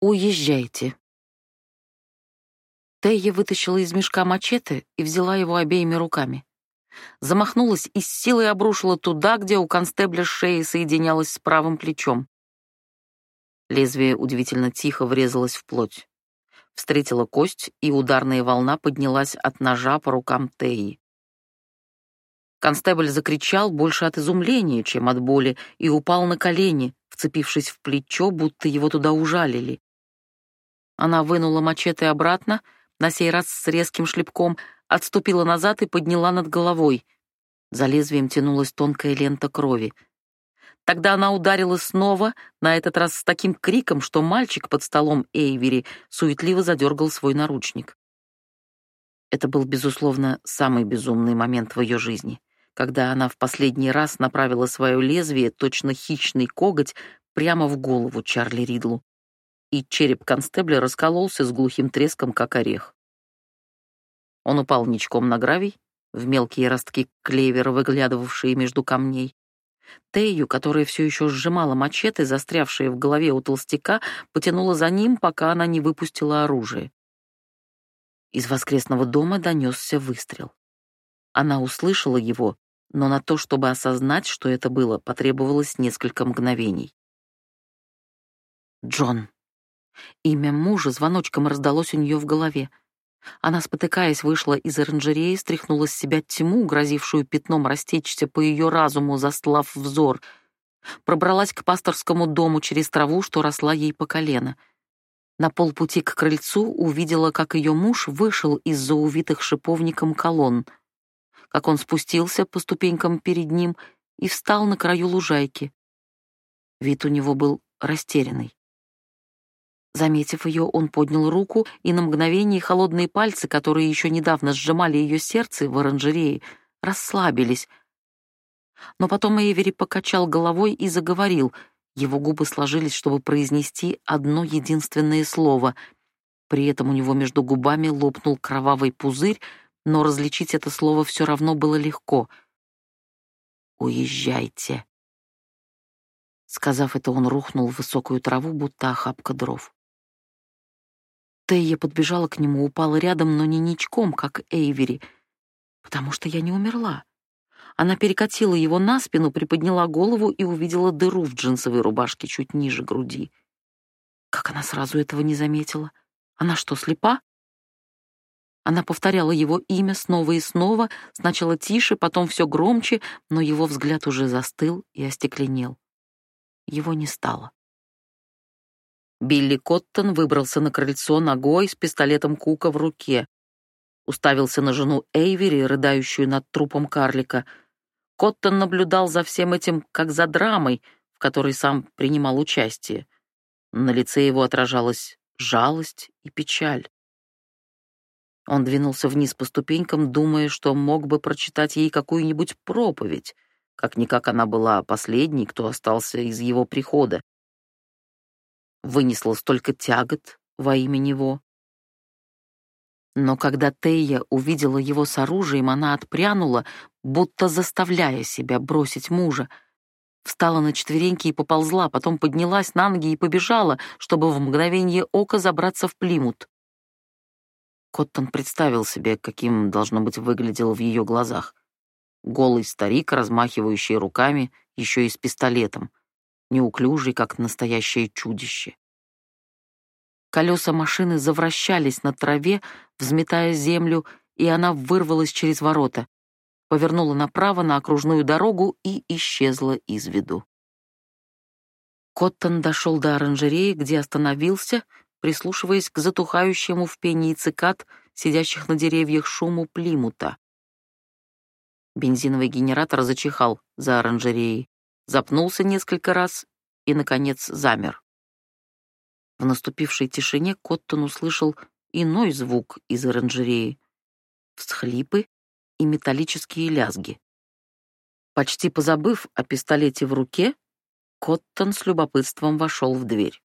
Уезжайте. Тея вытащила из мешка мачете и взяла его обеими руками. Замахнулась и с силой обрушила туда, где у констебля шея соединялась с правым плечом. Лезвие удивительно тихо врезалось в плоть. Встретила кость, и ударная волна поднялась от ножа по рукам Теи. Констебль закричал больше от изумления, чем от боли, и упал на колени, вцепившись в плечо, будто его туда ужалили. Она вынула мачете обратно, на сей раз с резким шлепком, отступила назад и подняла над головой. За лезвием тянулась тонкая лента крови. Тогда она ударила снова, на этот раз с таким криком, что мальчик под столом Эйвери суетливо задергал свой наручник. Это был, безусловно, самый безумный момент в ее жизни когда она в последний раз направила свое лезвие, точно хищный коготь, прямо в голову Чарли Ридлу. И череп констебля раскололся с глухим треском, как орех. Он упал ничком на гравий, в мелкие ростки клевера, выглядывавшие между камней. Тею, которая все еще сжимала мачете, застрявшие в голове у толстяка, потянула за ним, пока она не выпустила оружие. Из воскресного дома донесся выстрел. Она услышала его но на то, чтобы осознать, что это было, потребовалось несколько мгновений. Джон. Имя мужа звоночком раздалось у нее в голове. Она, спотыкаясь, вышла из оранжереи, стряхнула с себя тьму, грозившую пятном растечься по ее разуму, застлав взор. Пробралась к пасторскому дому через траву, что росла ей по колено. На полпути к крыльцу увидела, как ее муж вышел из-за увитых шиповником колонн — как он спустился по ступенькам перед ним и встал на краю лужайки. Вид у него был растерянный. Заметив ее, он поднял руку, и на мгновение холодные пальцы, которые еще недавно сжимали ее сердце в оранжерее, расслабились. Но потом Эйвери покачал головой и заговорил. Его губы сложились, чтобы произнести одно единственное слово. При этом у него между губами лопнул кровавый пузырь, но различить это слово все равно было легко. «Уезжайте». Сказав это, он рухнул в высокую траву, будто охапка дров. Тея подбежала к нему, упала рядом, но не ничком, как Эйвери, потому что я не умерла. Она перекатила его на спину, приподняла голову и увидела дыру в джинсовой рубашке чуть ниже груди. Как она сразу этого не заметила? Она что, слепа? Она повторяла его имя снова и снова, сначала тише, потом все громче, но его взгляд уже застыл и остекленел. Его не стало. Билли Коттон выбрался на крыльцо ногой с пистолетом Кука в руке. Уставился на жену Эйвери, рыдающую над трупом карлика. Коттон наблюдал за всем этим, как за драмой, в которой сам принимал участие. На лице его отражалась жалость и печаль. Он двинулся вниз по ступенькам, думая, что мог бы прочитать ей какую-нибудь проповедь. Как-никак она была последней, кто остался из его прихода. Вынесла столько тягот во имя него. Но когда Тея увидела его с оружием, она отпрянула, будто заставляя себя бросить мужа. Встала на четвереньки и поползла, потом поднялась на ноги и побежала, чтобы в мгновение ока забраться в Плимут. Коттон представил себе, каким, должно быть, выглядел в ее глазах. Голый старик, размахивающий руками, еще и с пистолетом, неуклюжий, как настоящее чудище. Колеса машины завращались на траве, взметая землю, и она вырвалась через ворота, повернула направо на окружную дорогу и исчезла из виду. Коттон дошел до оранжереи, где остановился, прислушиваясь к затухающему в пении цикад, сидящих на деревьях шуму плимута. Бензиновый генератор зачихал за оранжереей, запнулся несколько раз и, наконец, замер. В наступившей тишине Коттон услышал иной звук из оранжереи — всхлипы и металлические лязги. Почти позабыв о пистолете в руке, Коттон с любопытством вошел в дверь.